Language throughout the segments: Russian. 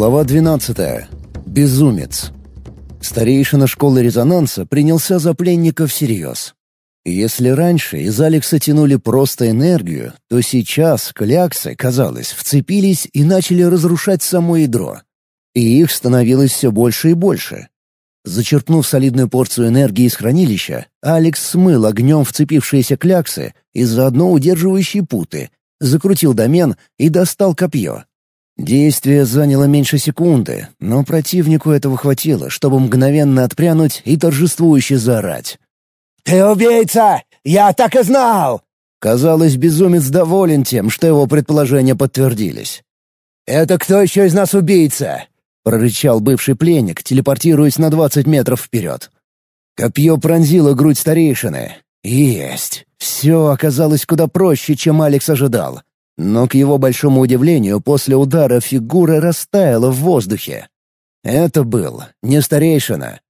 Глава 12. Безумец. Старейшина школы резонанса принялся за пленника всерьез. Если раньше из Алекса тянули просто энергию, то сейчас кляксы, казалось, вцепились и начали разрушать само ядро. И их становилось все больше и больше. Зачерпнув солидную порцию энергии из хранилища, Алекс смыл огнем вцепившиеся кляксы и заодно удерживающие путы, закрутил домен и достал копье. Действие заняло меньше секунды, но противнику этого хватило, чтобы мгновенно отпрянуть и торжествующе заорать. «Ты убийца! Я так и знал!» Казалось, безумец доволен тем, что его предположения подтвердились. «Это кто еще из нас убийца?» — прорычал бывший пленник, телепортируясь на двадцать метров вперед. Копье пронзило грудь старейшины. Есть! Все оказалось куда проще, чем Алекс ожидал. Но, к его большому удивлению, после удара фигура растаяла в воздухе. Это был не старейшина.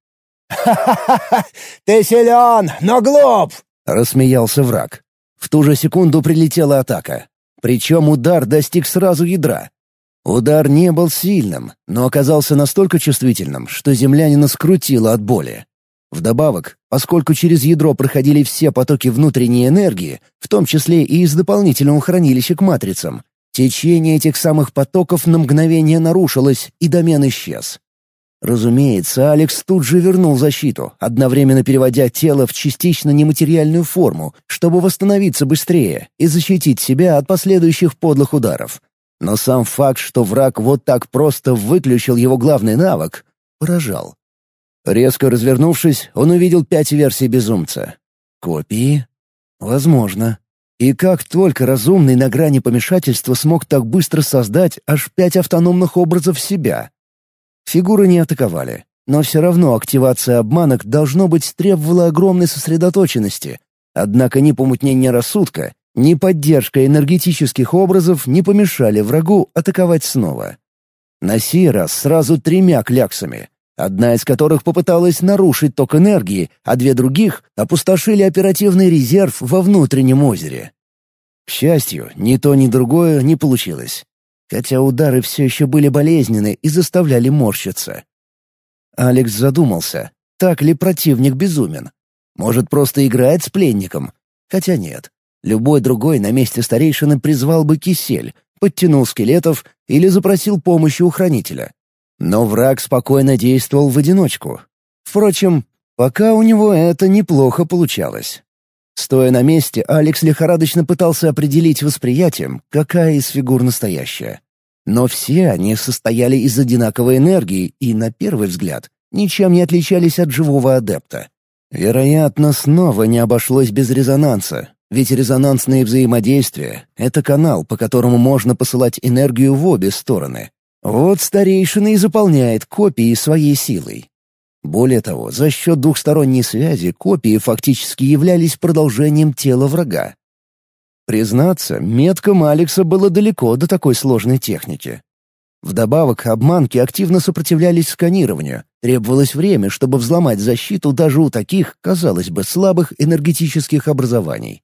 «Ха-ха-ха! Ты силен, но глуп!» — рассмеялся враг. В ту же секунду прилетела атака. Причем удар достиг сразу ядра. Удар не был сильным, но оказался настолько чувствительным, что землянина скрутило от боли. Вдобавок, поскольку через ядро проходили все потоки внутренней энергии, в том числе и из дополнительного хранилища к матрицам, течение этих самых потоков на мгновение нарушилось, и домен исчез. Разумеется, Алекс тут же вернул защиту, одновременно переводя тело в частично нематериальную форму, чтобы восстановиться быстрее и защитить себя от последующих подлых ударов. Но сам факт, что враг вот так просто выключил его главный навык, поражал. Резко развернувшись, он увидел пять версий безумца. Копии? Возможно. И как только разумный на грани помешательства смог так быстро создать аж пять автономных образов себя? Фигуры не атаковали, но все равно активация обманок должно быть требовала огромной сосредоточенности. Однако ни помутнение рассудка, ни поддержка энергетических образов не помешали врагу атаковать снова. На сей раз сразу тремя кляксами, одна из которых попыталась нарушить ток энергии, а две других опустошили оперативный резерв во внутреннем озере. К счастью, ни то, ни другое не получилось, хотя удары все еще были болезненны и заставляли морщиться. Алекс задумался, так ли противник безумен. Может, просто играет с пленником? Хотя нет. Любой другой на месте старейшины призвал бы кисель, подтянул скелетов или запросил помощи у хранителя. Но враг спокойно действовал в одиночку. Впрочем, пока у него это неплохо получалось. Стоя на месте, Алекс лихорадочно пытался определить восприятием, какая из фигур настоящая. Но все они состояли из одинаковой энергии и, на первый взгляд, ничем не отличались от живого адепта. Вероятно, снова не обошлось без резонанса, ведь резонансные взаимодействия — это канал, по которому можно посылать энергию в обе стороны. Вот старейшина и заполняет копии своей силой. Более того, за счет двухсторонней связи копии фактически являлись продолжением тела врага. Признаться, меткам Алекса было далеко до такой сложной техники. Вдобавок, обманки активно сопротивлялись сканированию. Требовалось время, чтобы взломать защиту даже у таких, казалось бы, слабых энергетических образований.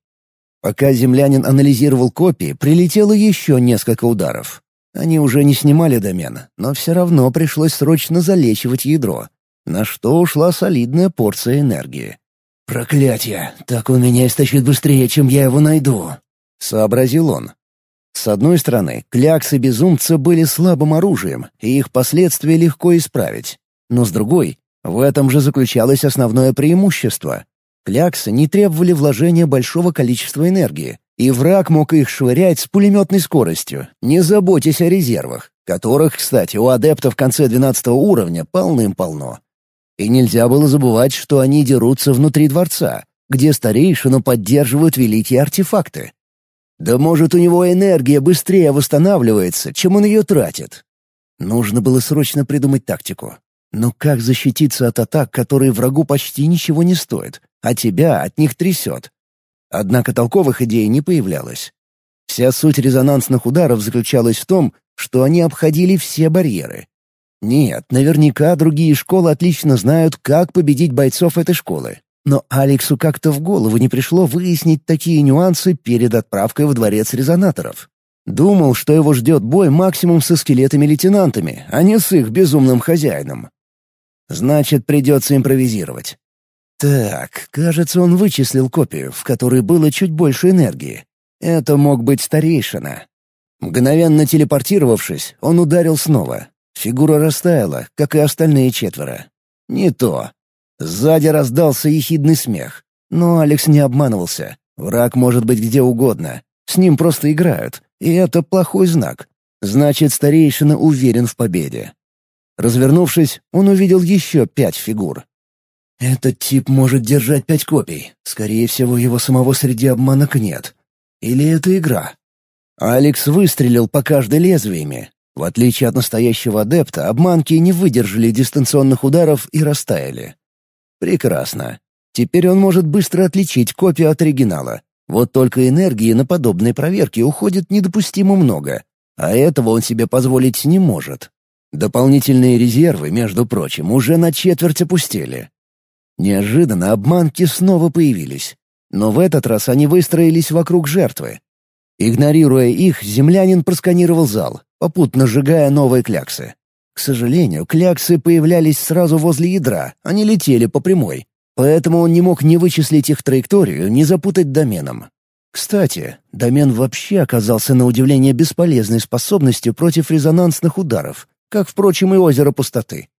Пока землянин анализировал копии, прилетело еще несколько ударов. Они уже не снимали домен, но все равно пришлось срочно залечивать ядро, на что ушла солидная порция энергии. «Проклятье! Так он меня истощит быстрее, чем я его найду!» — сообразил он. С одной стороны, кляксы безумца были слабым оружием, и их последствия легко исправить. Но с другой, в этом же заключалось основное преимущество. Кляксы не требовали вложения большого количества энергии, и враг мог их швырять с пулеметной скоростью, не заботясь о резервах, которых, кстати, у адептов в конце 12 уровня полным-полно. И нельзя было забывать, что они дерутся внутри дворца, где старейшину поддерживают великие артефакты. Да может, у него энергия быстрее восстанавливается, чем он ее тратит. Нужно было срочно придумать тактику. Но как защититься от атак, которые врагу почти ничего не стоят, а тебя от них трясет? Однако толковых идей не появлялось. Вся суть резонансных ударов заключалась в том, что они обходили все барьеры. Нет, наверняка другие школы отлично знают, как победить бойцов этой школы. Но Алексу как-то в голову не пришло выяснить такие нюансы перед отправкой в дворец резонаторов. Думал, что его ждет бой максимум со скелетами-лейтенантами, а не с их безумным хозяином. Значит, придется импровизировать. Так, кажется, он вычислил копию, в которой было чуть больше энергии. Это мог быть старейшина. Мгновенно телепортировавшись, он ударил снова. Фигура растаяла, как и остальные четверо. Не то. Сзади раздался ехидный смех. Но Алекс не обманывался. Враг может быть где угодно. С ним просто играют. И это плохой знак. Значит, старейшина уверен в победе. Развернувшись, он увидел еще пять фигур. «Этот тип может держать пять копий. Скорее всего, его самого среди обманок нет. Или это игра?» Алекс выстрелил по каждой лезвиями. В отличие от настоящего адепта, обманки не выдержали дистанционных ударов и растаяли. Прекрасно. Теперь он может быстро отличить копию от оригинала. Вот только энергии на подобные проверки уходит недопустимо много, а этого он себе позволить не может. Дополнительные резервы, между прочим, уже на четверть опустили. Неожиданно обманки снова появились. Но в этот раз они выстроились вокруг жертвы. Игнорируя их, землянин просканировал зал, попутно сжигая новые кляксы. К сожалению, кляксы появлялись сразу возле ядра, они летели по прямой, поэтому он не мог ни вычислить их траекторию, ни запутать доменом. Кстати, домен вообще оказался на удивление бесполезной способностью против резонансных ударов, как, впрочем, и озеро пустоты.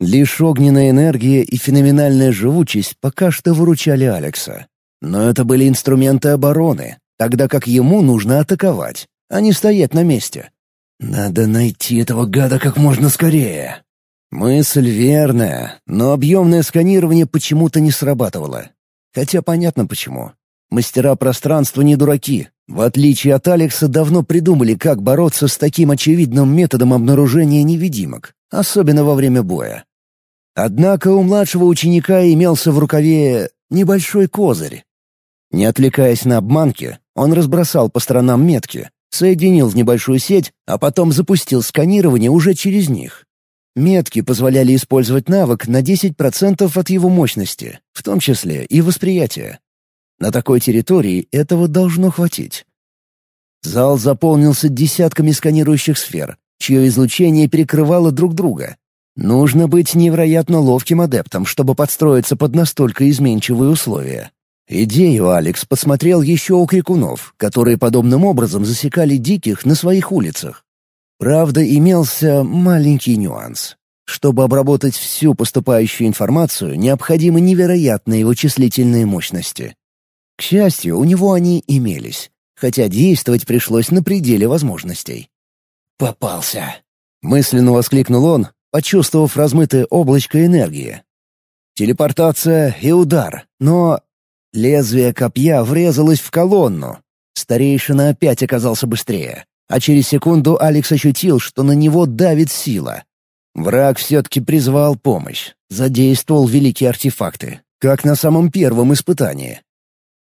Лишь огненная энергия и феноменальная живучесть пока что выручали Алекса. Но это были инструменты обороны, тогда как ему нужно атаковать, а не стоять на месте. Надо найти этого гада как можно скорее. Мысль верная, но объемное сканирование почему-то не срабатывало. Хотя понятно почему. Мастера пространства не дураки. В отличие от Алекса, давно придумали, как бороться с таким очевидным методом обнаружения невидимок, особенно во время боя. Однако у младшего ученика имелся в рукаве небольшой козырь. Не отвлекаясь на обманки, он разбросал по сторонам метки, соединил в небольшую сеть, а потом запустил сканирование уже через них. Метки позволяли использовать навык на 10% от его мощности, в том числе и восприятие. На такой территории этого должно хватить. Зал заполнился десятками сканирующих сфер, чье излучение перекрывало друг друга. Нужно быть невероятно ловким адептом, чтобы подстроиться под настолько изменчивые условия. Идею Алекс посмотрел еще у крикунов, которые подобным образом засекали диких на своих улицах. Правда, имелся маленький нюанс. Чтобы обработать всю поступающую информацию, необходимы невероятные вычислительные мощности. К счастью, у него они имелись, хотя действовать пришлось на пределе возможностей. «Попался!» — мысленно воскликнул он, почувствовав размытое облачко энергии. Телепортация и удар, но Лезвие копья врезалось в колонну. Старейшина опять оказался быстрее, а через секунду Алекс ощутил, что на него давит сила. Враг все-таки призвал помощь, задействовал великие артефакты, как на самом первом испытании.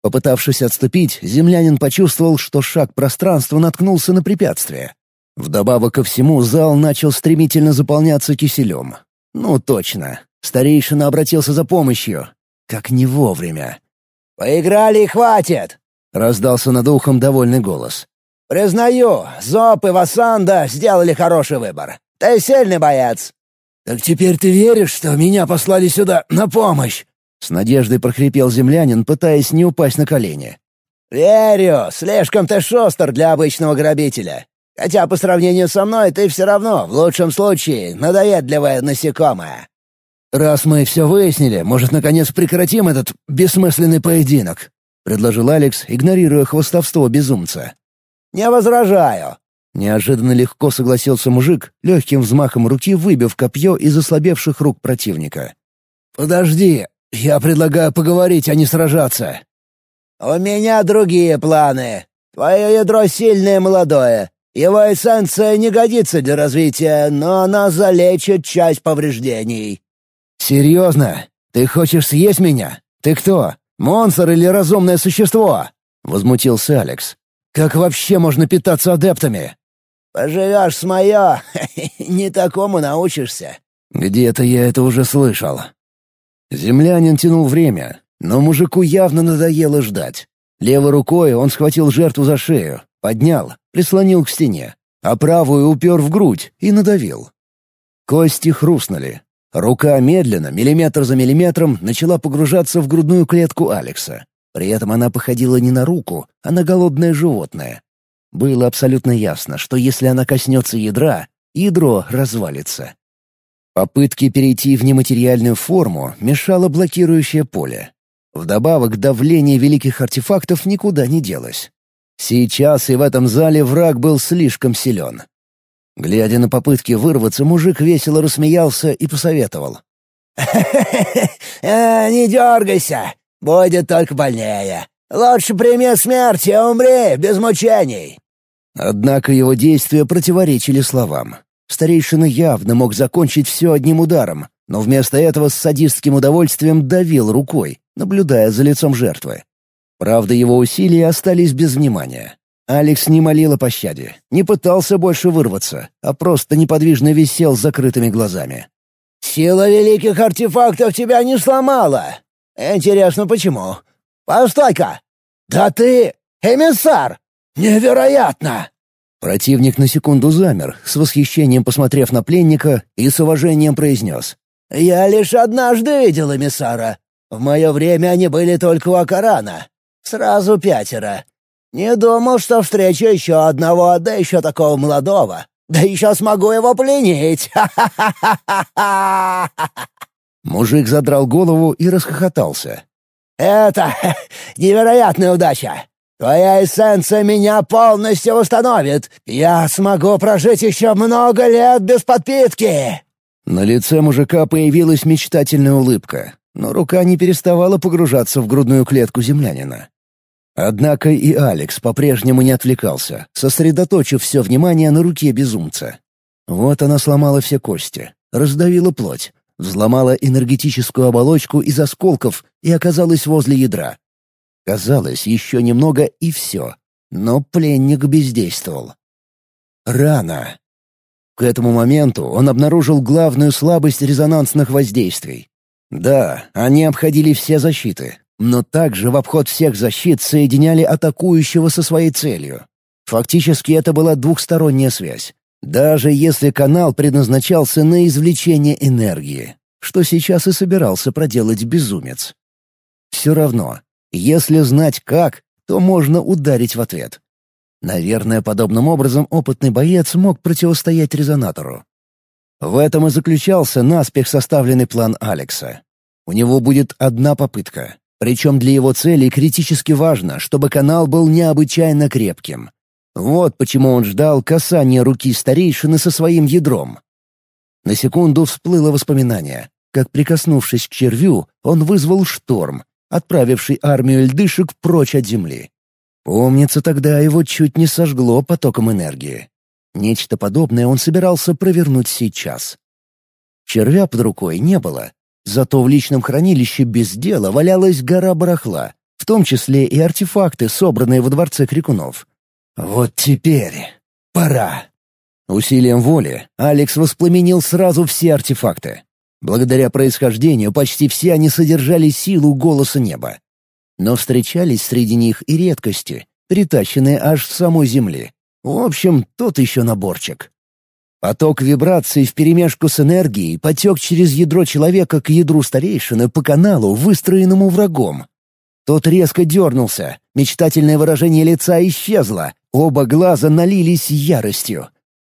Попытавшись отступить, землянин почувствовал, что шаг пространства наткнулся на препятствие. Вдобавок ко всему зал начал стремительно заполняться киселем. Ну точно, старейшина обратился за помощью. Как не вовремя. «Поиграли и хватит!» — раздался над ухом довольный голос. «Признаю, Зоп и Васанда сделали хороший выбор. Ты сильный боец!» «Так теперь ты веришь, что меня послали сюда на помощь?» С надеждой прохрипел землянин, пытаясь не упасть на колени. «Верю, слишком ты шостер для обычного грабителя. Хотя по сравнению со мной ты все равно, в лучшем случае, надоедливое насекомое. «Раз мы все выяснили, может, наконец прекратим этот бессмысленный поединок?» — предложил Алекс, игнорируя хвостовство безумца. «Не возражаю». Неожиданно легко согласился мужик, легким взмахом руки выбив копье из ослабевших рук противника. «Подожди, я предлагаю поговорить, а не сражаться». «У меня другие планы. Твое ядро сильное молодое. Его эссенция не годится для развития, но она залечит часть повреждений. «Серьезно? Ты хочешь съесть меня? Ты кто? Монстр или разумное существо?» — возмутился Алекс. «Как вообще можно питаться адептами?» «Поживешь с мое, не такому научишься». «Где-то я это уже слышал». Землянин тянул время, но мужику явно надоело ждать. Левой рукой он схватил жертву за шею, Поднял, прислонил к стене, а правую упер в грудь и надавил. Кости хрустнули. Рука медленно, миллиметр за миллиметром, начала погружаться в грудную клетку Алекса. При этом она походила не на руку, а на голодное животное. Было абсолютно ясно, что если она коснется ядра, ядро развалится. Попытки перейти в нематериальную форму мешало блокирующее поле. Вдобавок, давление великих артефактов никуда не делось. Сейчас и в этом зале враг был слишком силен. Глядя на попытки вырваться, мужик весело рассмеялся и посоветовал. «Э, «Не дергайся, будет только больнее. Лучше прими смерть и умри без мучений». Однако его действия противоречили словам. Старейшина явно мог закончить все одним ударом, но вместо этого с садистским удовольствием давил рукой, наблюдая за лицом жертвы. Правда, его усилия остались без внимания. Алекс не молил о пощаде, не пытался больше вырваться, а просто неподвижно висел с закрытыми глазами. «Сила великих артефактов тебя не сломала. Интересно, почему? Постой-ка! Да ты эмиссар! Невероятно!» Противник на секунду замер, с восхищением посмотрев на пленника и с уважением произнес. «Я лишь однажды видел эмиссара. В мое время они были только у Акарана. Сразу пятеро. Не думал, что встречу еще одного, да еще такого молодого. Да еще смогу его пленить. Мужик задрал голову и расхохотался. «Это невероятная удача! Твоя эссенция меня полностью восстановит. Я смогу прожить еще много лет без подпитки!» На лице мужика появилась мечтательная улыбка но рука не переставала погружаться в грудную клетку землянина. Однако и Алекс по-прежнему не отвлекался, сосредоточив все внимание на руке безумца. Вот она сломала все кости, раздавила плоть, взломала энергетическую оболочку из осколков и оказалась возле ядра. Казалось, еще немного и все, но пленник бездействовал. Рано. К этому моменту он обнаружил главную слабость резонансных воздействий. Да, они обходили все защиты, но также в обход всех защит соединяли атакующего со своей целью. Фактически это была двухсторонняя связь. Даже если канал предназначался на извлечение энергии, что сейчас и собирался проделать безумец. Все равно, если знать как, то можно ударить в ответ. Наверное, подобным образом опытный боец мог противостоять резонатору. В этом и заключался наспех составленный план Алекса. У него будет одна попытка. Причем для его цели критически важно, чтобы канал был необычайно крепким. Вот почему он ждал касания руки старейшины со своим ядром. На секунду всплыло воспоминание, как, прикоснувшись к червю, он вызвал шторм, отправивший армию льдышек прочь от земли. Помнится, тогда его чуть не сожгло потоком энергии. Нечто подобное он собирался провернуть сейчас. Червя под рукой не было, зато в личном хранилище без дела валялась гора барахла, в том числе и артефакты, собранные во дворце крикунов. «Вот теперь пора!» Усилием воли Алекс воспламенил сразу все артефакты. Благодаря происхождению почти все они содержали силу голоса неба. Но встречались среди них и редкости, притащенные аж с самой земли. В общем, тот еще наборчик. Поток вибраций вперемешку с энергией потек через ядро человека к ядру старейшины по каналу, выстроенному врагом. Тот резко дернулся, мечтательное выражение лица исчезло, оба глаза налились яростью.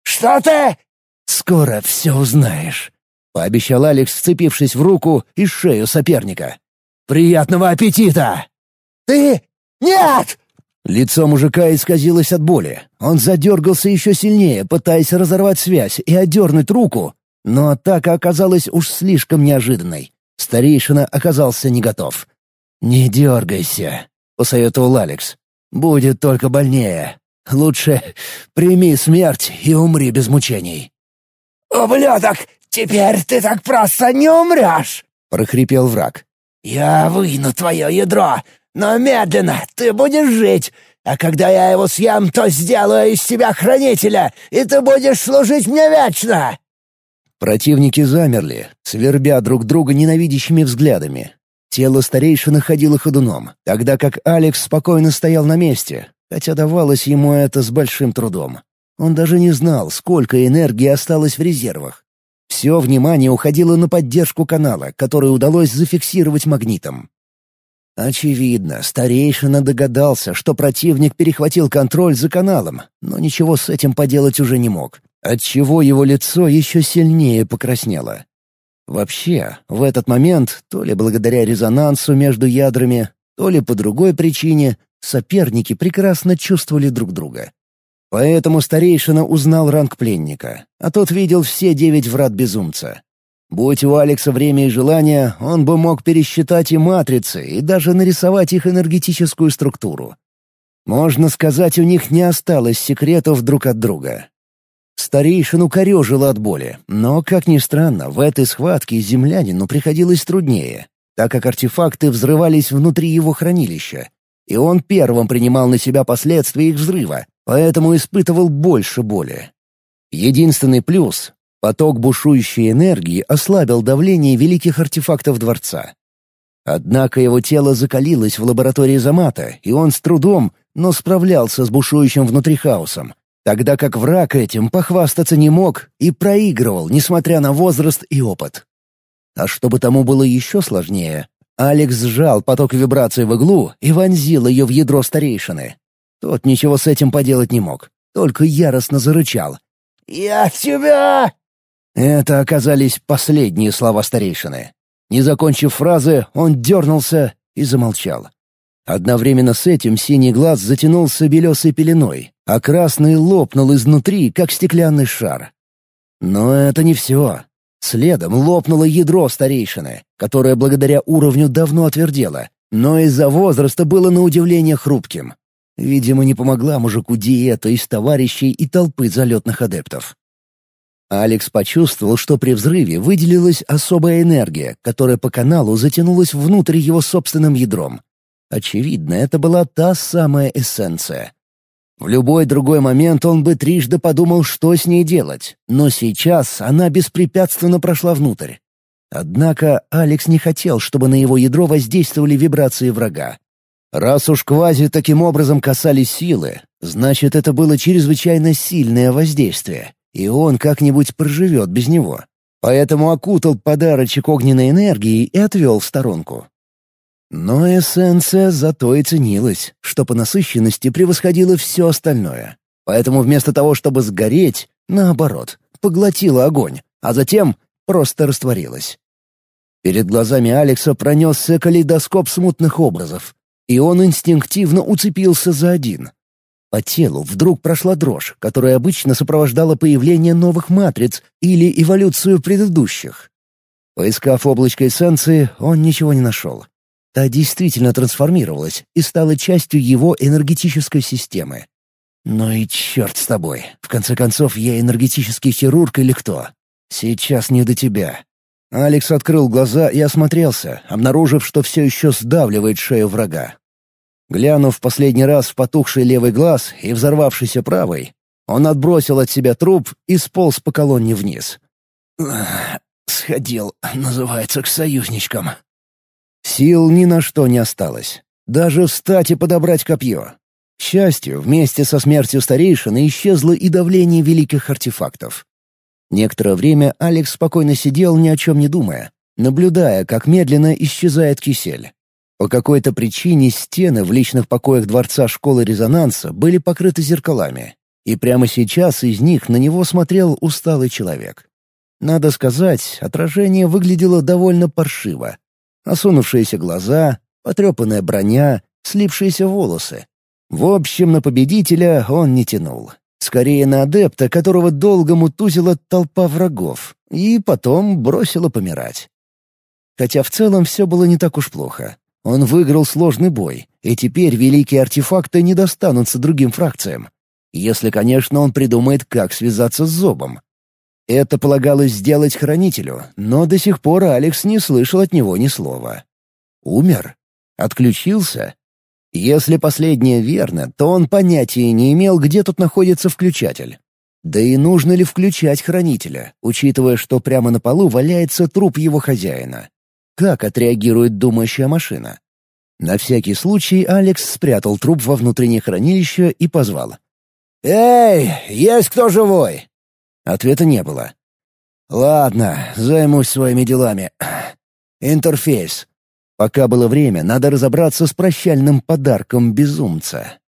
«Что ты?» «Скоро все узнаешь», — пообещал Алекс, вцепившись в руку и шею соперника. «Приятного аппетита!» «Ты? Нет!» Лицо мужика исказилось от боли. Он задергался еще сильнее, пытаясь разорвать связь и отдернуть руку, но атака оказалась уж слишком неожиданной. Старейшина оказался не готов. «Не дергайся», — посоветовал Алекс. «Будет только больнее. Лучше прими смерть и умри без мучений». «Ублюдок, теперь ты так просто не умрешь!» — прохрипел враг. «Я выну твое ядро, но медленно, ты будешь жить, а когда я его съем, то сделаю из тебя хранителя, и ты будешь служить мне вечно!» Противники замерли, свербя друг друга ненавидящими взглядами. Тело старейшины ходило ходуном, тогда как Алекс спокойно стоял на месте, хотя давалось ему это с большим трудом. Он даже не знал, сколько энергии осталось в резервах. Все внимание уходило на поддержку канала, который удалось зафиксировать магнитом. Очевидно, старейшина догадался, что противник перехватил контроль за каналом, но ничего с этим поделать уже не мог, отчего его лицо еще сильнее покраснело. Вообще, в этот момент, то ли благодаря резонансу между ядрами, то ли по другой причине, соперники прекрасно чувствовали друг друга. Поэтому старейшина узнал ранг пленника, а тот видел все девять врат безумца. Будь у Алекса время и желание, он бы мог пересчитать и матрицы, и даже нарисовать их энергетическую структуру. Можно сказать, у них не осталось секретов друг от друга. Старейшину корежило от боли, но, как ни странно, в этой схватке землянину приходилось труднее, так как артефакты взрывались внутри его хранилища, и он первым принимал на себя последствия их взрыва, поэтому испытывал больше боли. Единственный плюс Поток бушующей энергии ослабил давление великих артефактов дворца. Однако его тело закалилось в лаборатории Замата, и он с трудом, но справлялся с бушующим внутри хаосом, тогда как враг этим похвастаться не мог и проигрывал, несмотря на возраст и опыт. А чтобы тому было еще сложнее, Алекс сжал поток вибраций в иглу и вонзил ее в ядро старейшины. Тот ничего с этим поделать не мог, только яростно зарычал. «Я тебя это оказались последние слова старейшины. Не закончив фразы, он дернулся и замолчал. Одновременно с этим синий глаз затянулся белесой пеленой, а красный лопнул изнутри, как стеклянный шар. Но это не все. Следом лопнуло ядро старейшины, которое благодаря уровню давно отвердело, но из-за возраста было на удивление хрупким. Видимо, не помогла мужику диета из товарищей и толпы залетных адептов. Алекс почувствовал, что при взрыве выделилась особая энергия, которая по каналу затянулась внутрь его собственным ядром. Очевидно, это была та самая эссенция. В любой другой момент он бы трижды подумал, что с ней делать, но сейчас она беспрепятственно прошла внутрь. Однако Алекс не хотел, чтобы на его ядро воздействовали вибрации врага. Раз уж квази таким образом касались силы, значит, это было чрезвычайно сильное воздействие и он как-нибудь проживет без него. Поэтому окутал подарочек огненной энергией и отвел в сторонку. Но эссенция зато и ценилась, что по насыщенности превосходила все остальное. Поэтому вместо того, чтобы сгореть, наоборот, поглотила огонь, а затем просто растворилась. Перед глазами Алекса пронесся калейдоскоп смутных образов, и он инстинктивно уцепился за один — по телу вдруг прошла дрожь, которая обычно сопровождала появление новых матриц или эволюцию предыдущих. Поискав облачко эссенции, он ничего не нашел. Та действительно трансформировалась и стала частью его энергетической системы. «Ну и черт с тобой. В конце концов, я энергетический хирург или кто? Сейчас не до тебя». Алекс открыл глаза и осмотрелся, обнаружив, что все еще сдавливает шею врага. Глянув последний раз в потухший левый глаз и взорвавшийся правый, он отбросил от себя труп и сполз по колонне вниз. «Сходил, называется, к союзничкам». Сил ни на что не осталось. Даже встать и подобрать копье. К счастью, вместе со смертью старейшины исчезло и давление великих артефактов. Некоторое время Алекс спокойно сидел, ни о чем не думая, наблюдая, как медленно исчезает кисель. По какой-то причине стены в личных покоях дворца школы резонанса были покрыты зеркалами, и прямо сейчас из них на него смотрел усталый человек. Надо сказать, отражение выглядело довольно паршиво. Осунувшиеся глаза, потрепанная броня, слипшиеся волосы. В общем, на победителя он не тянул. Скорее на адепта, которого долго мутузила толпа врагов, и потом бросила помирать. Хотя в целом все было не так уж плохо. Он выиграл сложный бой, и теперь великие артефакты не достанутся другим фракциям. Если, конечно, он придумает, как связаться с Зобом. Это полагалось сделать Хранителю, но до сих пор Алекс не слышал от него ни слова. Умер? Отключился? Если последнее верно, то он понятия не имел, где тут находится включатель. Да и нужно ли включать Хранителя, учитывая, что прямо на полу валяется труп его хозяина. Как отреагирует думающая машина? На всякий случай Алекс спрятал труп во внутреннее хранилище и позвал. «Эй, есть кто живой?» Ответа не было. «Ладно, займусь своими делами. Интерфейс. Пока было время, надо разобраться с прощальным подарком безумца».